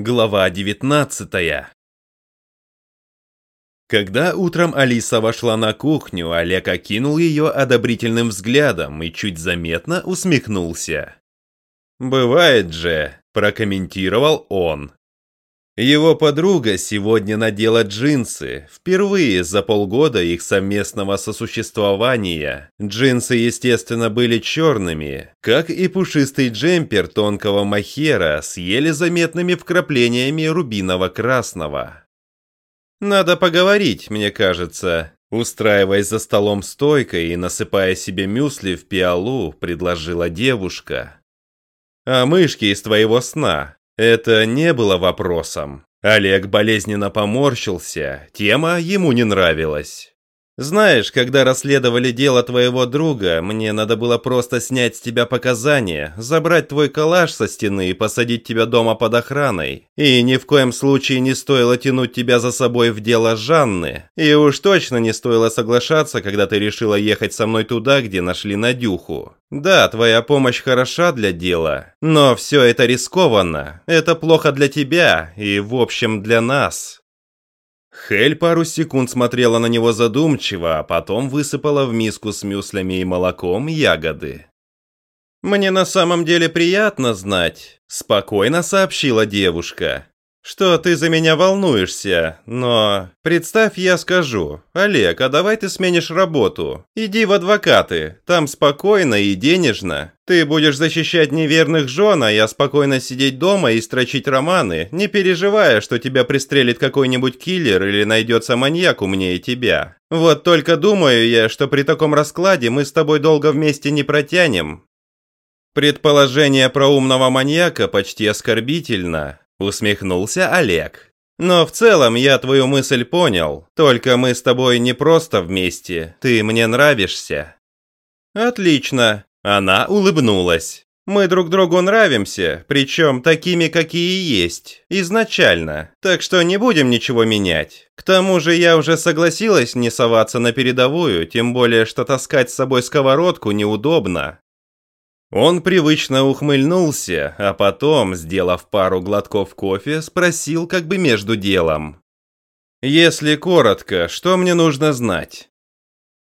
Глава 19 Когда утром Алиса вошла на кухню, Олег окинул ее одобрительным взглядом и чуть заметно усмехнулся. «Бывает же», – прокомментировал он. Его подруга сегодня надела джинсы, впервые за полгода их совместного сосуществования. Джинсы, естественно, были черными, как и пушистый джемпер тонкого махера с еле заметными вкраплениями рубиново-красного. «Надо поговорить, мне кажется», Устраиваясь за столом стойкой и насыпая себе мюсли в пиалу, предложила девушка. «А мышки из твоего сна, это не было вопросом. Олег болезненно поморщился, тема ему не нравилась. Знаешь, когда расследовали дело твоего друга, мне надо было просто снять с тебя показания, забрать твой калаш со стены и посадить тебя дома под охраной. И ни в коем случае не стоило тянуть тебя за собой в дело Жанны. И уж точно не стоило соглашаться, когда ты решила ехать со мной туда, где нашли Надюху. Да, твоя помощь хороша для дела, но все это рискованно. Это плохо для тебя и, в общем, для нас. Хель пару секунд смотрела на него задумчиво, а потом высыпала в миску с мюслями и молоком ягоды. «Мне на самом деле приятно знать», – спокойно сообщила девушка что ты за меня волнуешься, но... Представь, я скажу, Олег, а давай ты сменишь работу. Иди в адвокаты, там спокойно и денежно. Ты будешь защищать неверных жен, а я спокойно сидеть дома и строчить романы, не переживая, что тебя пристрелит какой-нибудь киллер или найдется маньяк умнее тебя. Вот только думаю я, что при таком раскладе мы с тобой долго вместе не протянем. Предположение про умного маньяка почти оскорбительно, Усмехнулся Олег. Но в целом я твою мысль понял. Только мы с тобой не просто вместе. Ты мне нравишься. Отлично. Она улыбнулась. Мы друг другу нравимся, причем такими, какие есть, изначально. Так что не будем ничего менять. К тому же я уже согласилась не соваться на передовую, тем более, что таскать с собой сковородку неудобно. Он привычно ухмыльнулся, а потом, сделав пару глотков кофе, спросил как бы между делом. «Если коротко, что мне нужно знать?»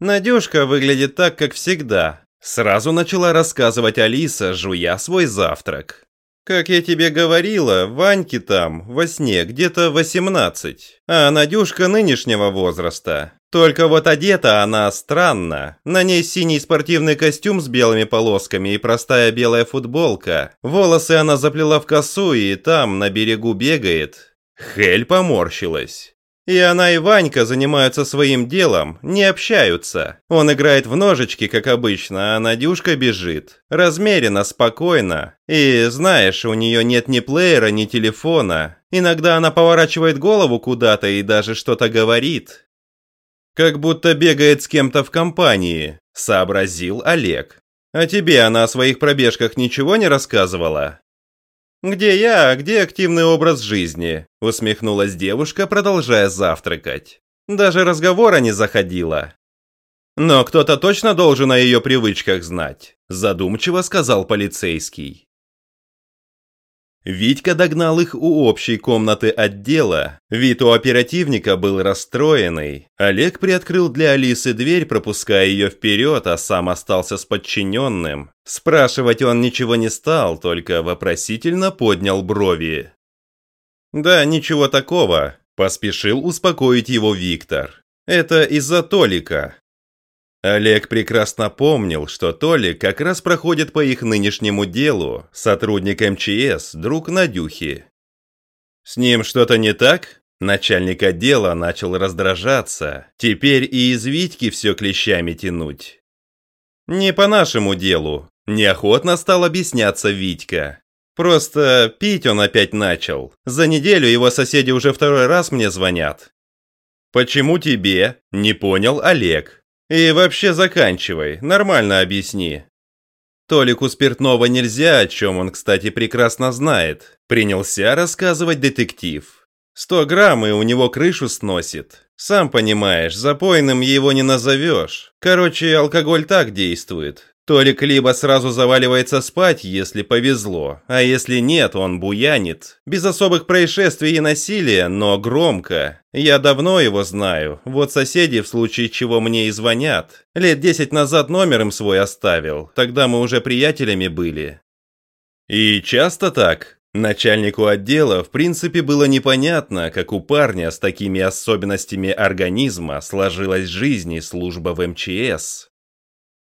Надюшка выглядит так, как всегда. Сразу начала рассказывать Алиса, жуя свой завтрак. Как я тебе говорила, Ваньке там, во сне, где-то 18, а Надюшка нынешнего возраста. Только вот одета она странно. На ней синий спортивный костюм с белыми полосками и простая белая футболка. Волосы она заплела в косу и там, на берегу, бегает. Хель поморщилась. И она и Ванька занимаются своим делом, не общаются. Он играет в ножички, как обычно, а Надюшка бежит. Размеренно, спокойно. И, знаешь, у нее нет ни плеера, ни телефона. Иногда она поворачивает голову куда-то и даже что-то говорит. Как будто бегает с кем-то в компании, сообразил Олег. А тебе она о своих пробежках ничего не рассказывала? «Где я, а где активный образ жизни?» – усмехнулась девушка, продолжая завтракать. Даже разговора не заходила. «Но кто-то точно должен о ее привычках знать», – задумчиво сказал полицейский. Витька догнал их у общей комнаты отдела. Вид у оперативника был расстроенный. Олег приоткрыл для Алисы дверь, пропуская ее вперед, а сам остался с подчиненным. Спрашивать он ничего не стал, только вопросительно поднял брови. «Да, ничего такого», – поспешил успокоить его Виктор. «Это из-за Толика. Олег прекрасно помнил, что Толик как раз проходит по их нынешнему делу, сотрудник МЧС, друг Надюхи. С ним что-то не так? Начальник отдела начал раздражаться, теперь и из Витьки все клещами тянуть. Не по нашему делу, неохотно стал объясняться Витька. Просто пить он опять начал. За неделю его соседи уже второй раз мне звонят. «Почему тебе?» – не понял Олег. И вообще заканчивай, нормально объясни. Толику спиртного нельзя, о чем он, кстати, прекрасно знает. Принялся рассказывать детектив. Сто грамм и у него крышу сносит. Сам понимаешь, запойным его не назовешь. Короче, алкоголь так действует. Толик либо сразу заваливается спать, если повезло, а если нет, он буянит. Без особых происшествий и насилия, но громко. Я давно его знаю, вот соседи в случае чего мне и звонят. Лет десять назад номер им свой оставил, тогда мы уже приятелями были. И часто так? Начальнику отдела, в принципе, было непонятно, как у парня с такими особенностями организма сложилась жизнь и служба в МЧС.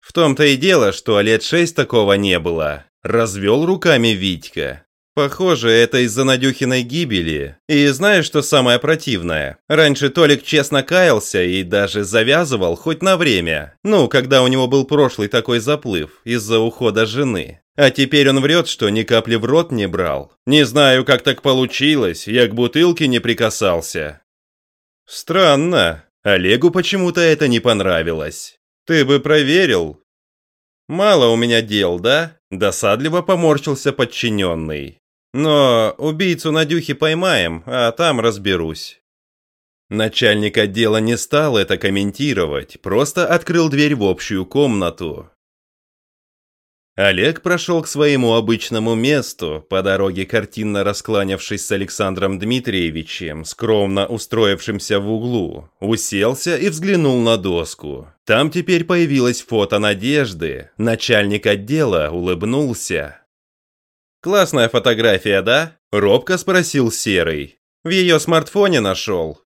В том-то и дело, что лет шесть такого не было. Развел руками Витька. Похоже, это из-за Надюхиной гибели. И знаешь, что самое противное? Раньше Толик честно каялся и даже завязывал хоть на время. Ну, когда у него был прошлый такой заплыв из-за ухода жены. А теперь он врет, что ни капли в рот не брал. Не знаю, как так получилось, я к бутылке не прикасался. Странно. Олегу почему-то это не понравилось. Ты бы проверил. Мало у меня дел, да? Досадливо поморщился подчиненный. Но убийцу Надюхи поймаем, а там разберусь. Начальник отдела не стал это комментировать, просто открыл дверь в общую комнату. Олег прошел к своему обычному месту, по дороге картинно раскланявшись с Александром Дмитриевичем, скромно устроившимся в углу, уселся и взглянул на доску. Там теперь появилось фото Надежды, начальник отдела улыбнулся. «Классная фотография, да?» – робко спросил Серый. «В ее смартфоне нашел».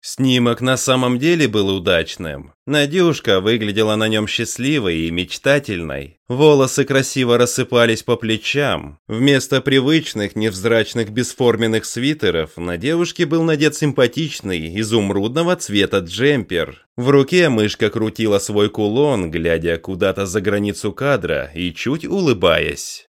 Снимок на самом деле был удачным. Надюшка выглядела на нем счастливой и мечтательной. Волосы красиво рассыпались по плечам. Вместо привычных невзрачных бесформенных свитеров на девушке был надет симпатичный изумрудного цвета джемпер. В руке мышка крутила свой кулон, глядя куда-то за границу кадра и чуть улыбаясь.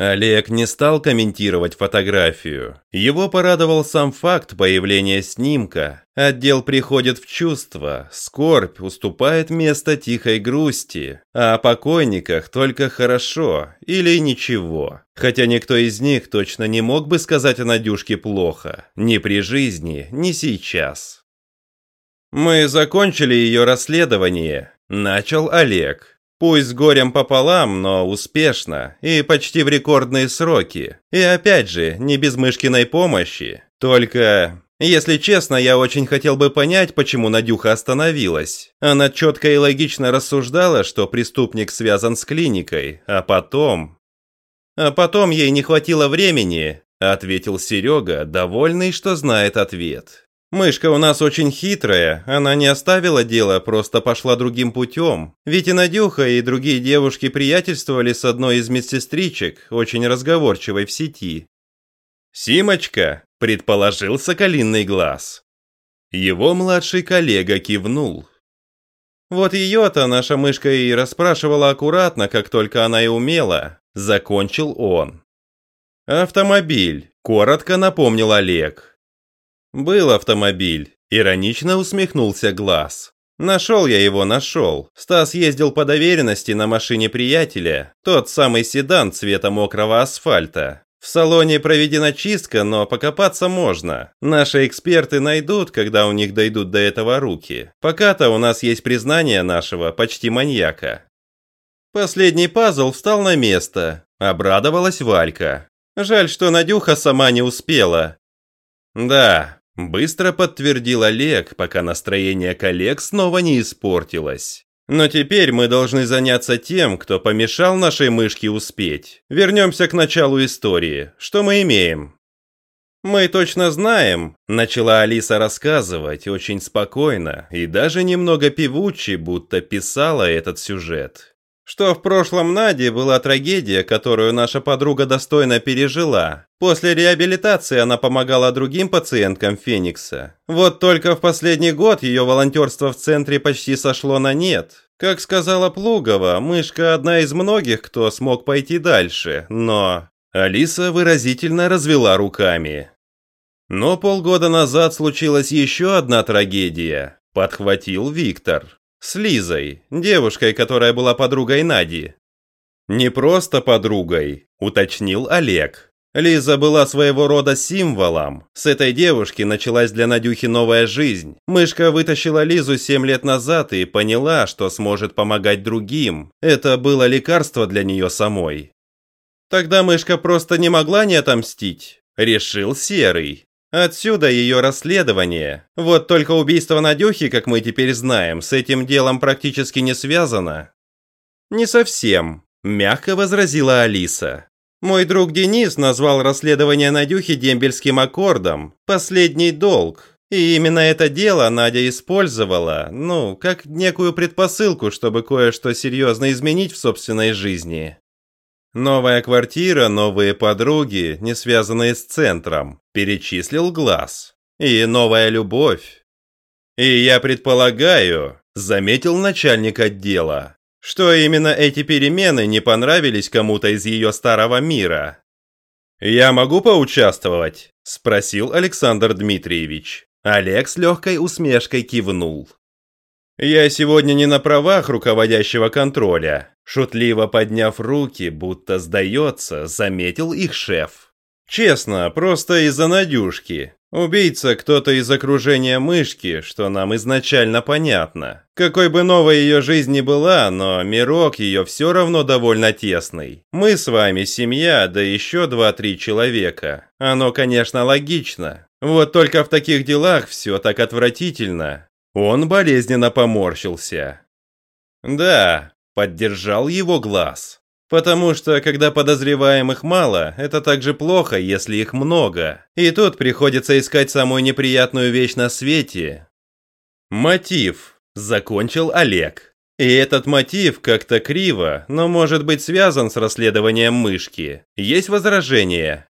Олег не стал комментировать фотографию. Его порадовал сам факт появления снимка. Отдел приходит в чувство, скорбь уступает место тихой грусти, а о покойниках только хорошо или ничего. Хотя никто из них точно не мог бы сказать о Надюшке плохо, ни при жизни, ни сейчас. «Мы закончили ее расследование», – начал Олег. Пусть с горем пополам, но успешно и почти в рекордные сроки. И опять же, не без мышкиной помощи. Только, если честно, я очень хотел бы понять, почему Надюха остановилась. Она четко и логично рассуждала, что преступник связан с клиникой, а потом... А потом ей не хватило времени, ответил Серега, довольный, что знает ответ. Мышка у нас очень хитрая, она не оставила дело, просто пошла другим путем. Ведь и Надюха, и другие девушки приятельствовали с одной из медсестричек, очень разговорчивой в сети. «Симочка», – предположил Соколиный глаз. Его младший коллега кивнул. Вот ее-то наша мышка и расспрашивала аккуратно, как только она и умела. Закончил он. «Автомобиль», – коротко напомнил Олег. «Был автомобиль», – иронично усмехнулся Глаз. «Нашел я его, нашел. Стас ездил по доверенности на машине приятеля, тот самый седан цвета мокрого асфальта. В салоне проведена чистка, но покопаться можно. Наши эксперты найдут, когда у них дойдут до этого руки. Пока-то у нас есть признание нашего почти маньяка». Последний пазл встал на место. Обрадовалась Валька. Жаль, что Надюха сама не успела. Да, Быстро подтвердил Олег, пока настроение коллег снова не испортилось. Но теперь мы должны заняться тем, кто помешал нашей мышке успеть. Вернемся к началу истории. Что мы имеем? «Мы точно знаем», – начала Алиса рассказывать очень спокойно и даже немного певуче, будто писала этот сюжет что в прошлом Наде была трагедия, которую наша подруга достойно пережила. После реабилитации она помогала другим пациенткам Феникса. Вот только в последний год ее волонтерство в центре почти сошло на нет. Как сказала Плугова, мышка одна из многих, кто смог пойти дальше, но... Алиса выразительно развела руками. Но полгода назад случилась еще одна трагедия, подхватил Виктор. С Лизой, девушкой, которая была подругой Нади. «Не просто подругой», – уточнил Олег. Лиза была своего рода символом. С этой девушки началась для Надюхи новая жизнь. Мышка вытащила Лизу 7 лет назад и поняла, что сможет помогать другим. Это было лекарство для нее самой. Тогда мышка просто не могла не отомстить. Решил Серый. Отсюда ее расследование. Вот только убийство Надюхи, как мы теперь знаем, с этим делом практически не связано. Не совсем, мягко возразила Алиса. Мой друг Денис назвал расследование Надюхи дембельским аккордом «Последний долг». И именно это дело Надя использовала, ну, как некую предпосылку, чтобы кое-что серьезно изменить в собственной жизни. Новая квартира, новые подруги, не связанные с центром, перечислил глаз. И новая любовь. И я предполагаю, заметил начальник отдела, что именно эти перемены не понравились кому-то из ее старого мира. «Я могу поучаствовать?» – спросил Александр Дмитриевич. Олег с легкой усмешкой кивнул. «Я сегодня не на правах руководящего контроля», – шутливо подняв руки, будто сдается, заметил их шеф. «Честно, просто из-за Надюшки. Убийца кто-то из окружения мышки, что нам изначально понятно. Какой бы новой ее жизнь ни была, но мирок ее все равно довольно тесный. Мы с вами семья, да еще два-три человека. Оно, конечно, логично. Вот только в таких делах все так отвратительно. Он болезненно поморщился. Да, поддержал его глаз. Потому что, когда подозреваемых мало, это также плохо, если их много. И тут приходится искать самую неприятную вещь на свете. Мотив. Закончил Олег. И этот мотив как-то криво, но может быть связан с расследованием мышки. Есть возражения?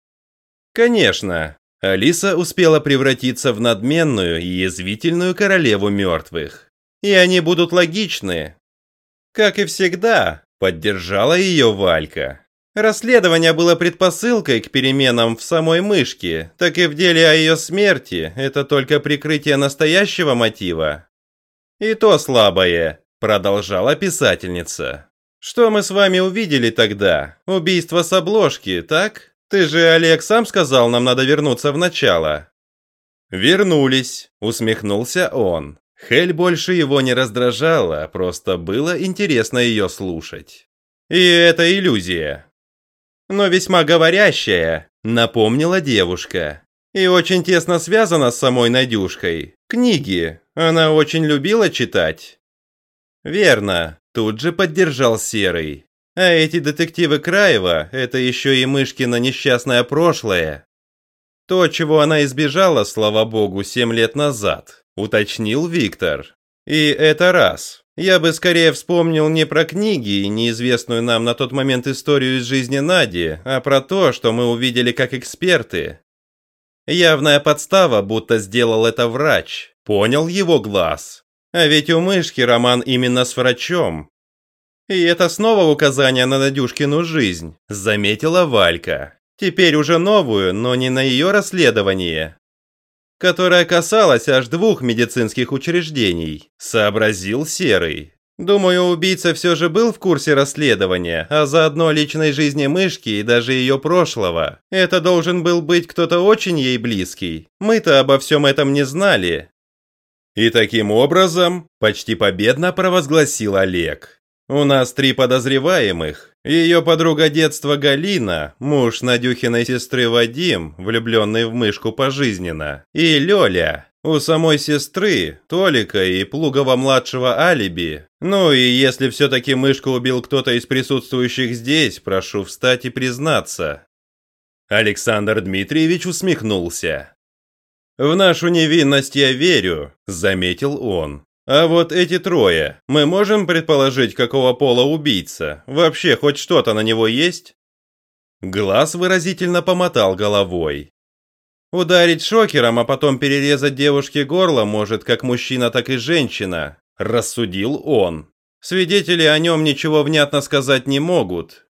Конечно. Алиса успела превратиться в надменную и язвительную королеву мертвых. И они будут логичны. Как и всегда, Поддержала ее Валька. Расследование было предпосылкой к переменам в самой мышке, так и в деле о ее смерти это только прикрытие настоящего мотива. И то слабое, продолжала писательница. Что мы с вами увидели тогда? Убийство с обложки, так? Ты же, Олег, сам сказал, нам надо вернуться в начало. Вернулись, усмехнулся он. Хель больше его не раздражала, просто было интересно ее слушать. И это иллюзия. Но весьма говорящая, напомнила девушка. И очень тесно связана с самой Надюшкой. Книги. Она очень любила читать. Верно, тут же поддержал Серый. А эти детективы Краева – это еще и Мышкино несчастное прошлое. То, чего она избежала, слава богу, семь лет назад уточнил Виктор. И это раз. Я бы скорее вспомнил не про книги и неизвестную нам на тот момент историю из жизни Нади, а про то, что мы увидели как эксперты. Явная подстава, будто сделал это врач. Понял его глаз. А ведь у мышки роман именно с врачом. И это снова указание на Надюшкину жизнь, заметила Валька. Теперь уже новую, но не на ее расследование, которая касалась аж двух медицинских учреждений, сообразил Серый. Думаю, убийца все же был в курсе расследования, а заодно личной жизни мышки и даже ее прошлого. Это должен был быть кто-то очень ей близкий. Мы-то обо всем этом не знали. И таким образом, почти победно провозгласил Олег. У нас три подозреваемых. Ее подруга детства Галина, муж Надюхиной сестры Вадим, влюбленный в мышку пожизненно, и Лёля, у самой сестры, Толика и Плугова-младшего алиби. Ну и если все-таки мышку убил кто-то из присутствующих здесь, прошу встать и признаться. Александр Дмитриевич усмехнулся. «В нашу невинность я верю», – заметил он. А вот эти трое, мы можем предположить, какого пола убийца? Вообще хоть что-то на него есть? Глаз выразительно помотал головой. Ударить шокером, а потом перерезать девушке горло может как мужчина, так и женщина, рассудил он. Свидетели о нем ничего внятно сказать не могут.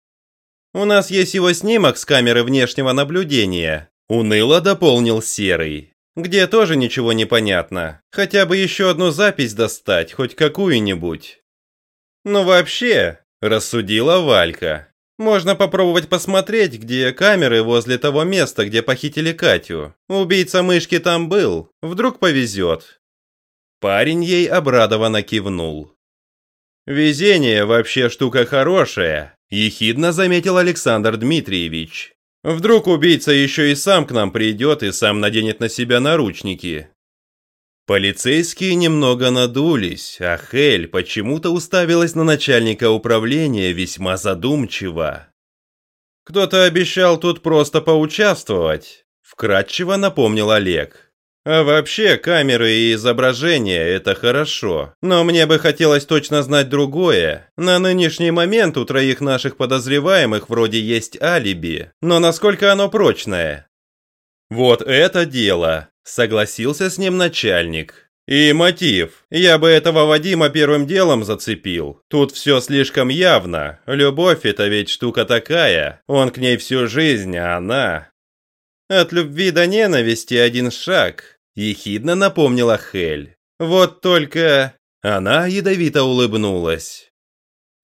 У нас есть его снимок с камеры внешнего наблюдения, уныло дополнил Серый где тоже ничего не понятно. Хотя бы еще одну запись достать, хоть какую-нибудь. Ну вообще, рассудила Валька. Можно попробовать посмотреть, где камеры возле того места, где похитили Катю. Убийца мышки там был. Вдруг повезет». Парень ей обрадованно кивнул. «Везение вообще штука хорошая», – ехидно заметил Александр Дмитриевич. «Вдруг убийца еще и сам к нам придет и сам наденет на себя наручники». Полицейские немного надулись, а Хель почему-то уставилась на начальника управления весьма задумчиво. «Кто-то обещал тут просто поучаствовать», – вкратчиво напомнил Олег. А вообще, камеры и изображения – это хорошо. Но мне бы хотелось точно знать другое. На нынешний момент у троих наших подозреваемых вроде есть алиби. Но насколько оно прочное? Вот это дело, согласился с ним начальник. И мотив. Я бы этого Вадима первым делом зацепил. Тут все слишком явно. Любовь – это ведь штука такая. Он к ней всю жизнь, а она... От любви до ненависти один шаг. Ехидно напомнила Хель. Вот только... Она ядовито улыбнулась.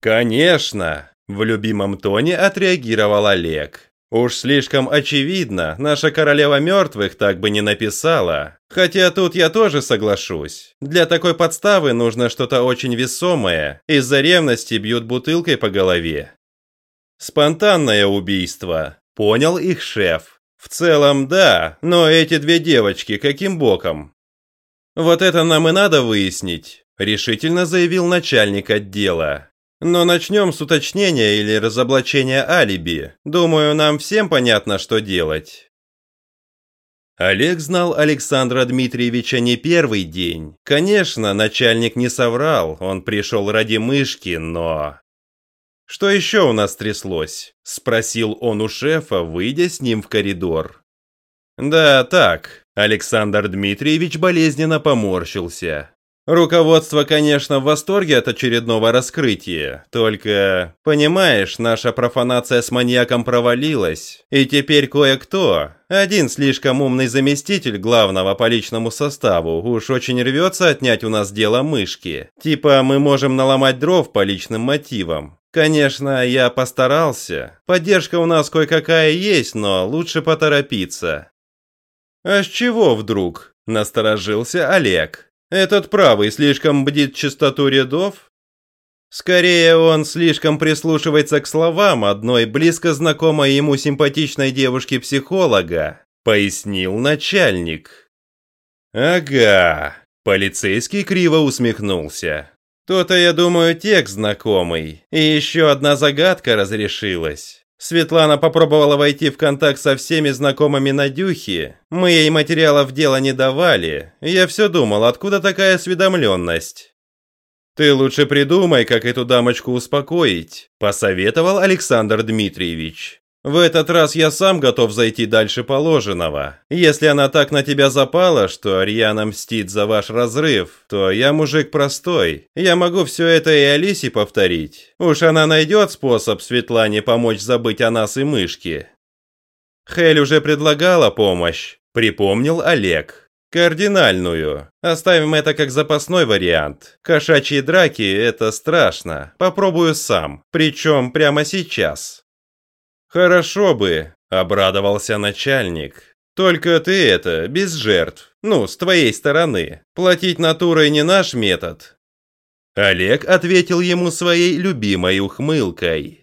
«Конечно!» – в любимом тоне отреагировал Олег. «Уж слишком очевидно, наша королева мертвых так бы не написала. Хотя тут я тоже соглашусь. Для такой подставы нужно что-то очень весомое. Из-за ревности бьют бутылкой по голове». «Спонтанное убийство», – понял их шеф. В целом, да, но эти две девочки каким боком? Вот это нам и надо выяснить, решительно заявил начальник отдела. Но начнем с уточнения или разоблачения алиби. Думаю, нам всем понятно, что делать. Олег знал Александра Дмитриевича не первый день. Конечно, начальник не соврал, он пришел ради мышки, но... «Что еще у нас тряслось?» – спросил он у шефа, выйдя с ним в коридор. «Да, так», – Александр Дмитриевич болезненно поморщился. «Руководство, конечно, в восторге от очередного раскрытия, только, понимаешь, наша профанация с маньяком провалилась, и теперь кое-кто, один слишком умный заместитель главного по личному составу, уж очень рвется отнять у нас дело мышки. Типа мы можем наломать дров по личным мотивам. Конечно, я постарался. Поддержка у нас кое-какая есть, но лучше поторопиться. А с чего вдруг? Насторожился Олег. Этот правый слишком бдит чистоту рядов? Скорее, он слишком прислушивается к словам одной близко знакомой ему симпатичной девушки-психолога, пояснил начальник. Ага, полицейский криво усмехнулся. То-то, я думаю, текст знакомый. И еще одна загадка разрешилась. Светлана попробовала войти в контакт со всеми знакомыми Надюхи. Мы ей материалов дела не давали. Я все думал, откуда такая осведомленность. «Ты лучше придумай, как эту дамочку успокоить», – посоветовал Александр Дмитриевич. В этот раз я сам готов зайти дальше положенного. Если она так на тебя запала, что Ариана мстит за ваш разрыв, то я мужик простой. Я могу все это и Алисе повторить. Уж она найдет способ Светлане помочь забыть о нас и мышке. Хель уже предлагала помощь, припомнил Олег. Кардинальную. Оставим это как запасной вариант. Кошачьи драки – это страшно. Попробую сам. Причем прямо сейчас. «Хорошо бы», – обрадовался начальник. «Только ты это, без жертв. Ну, с твоей стороны. Платить натурой не наш метод». Олег ответил ему своей любимой ухмылкой.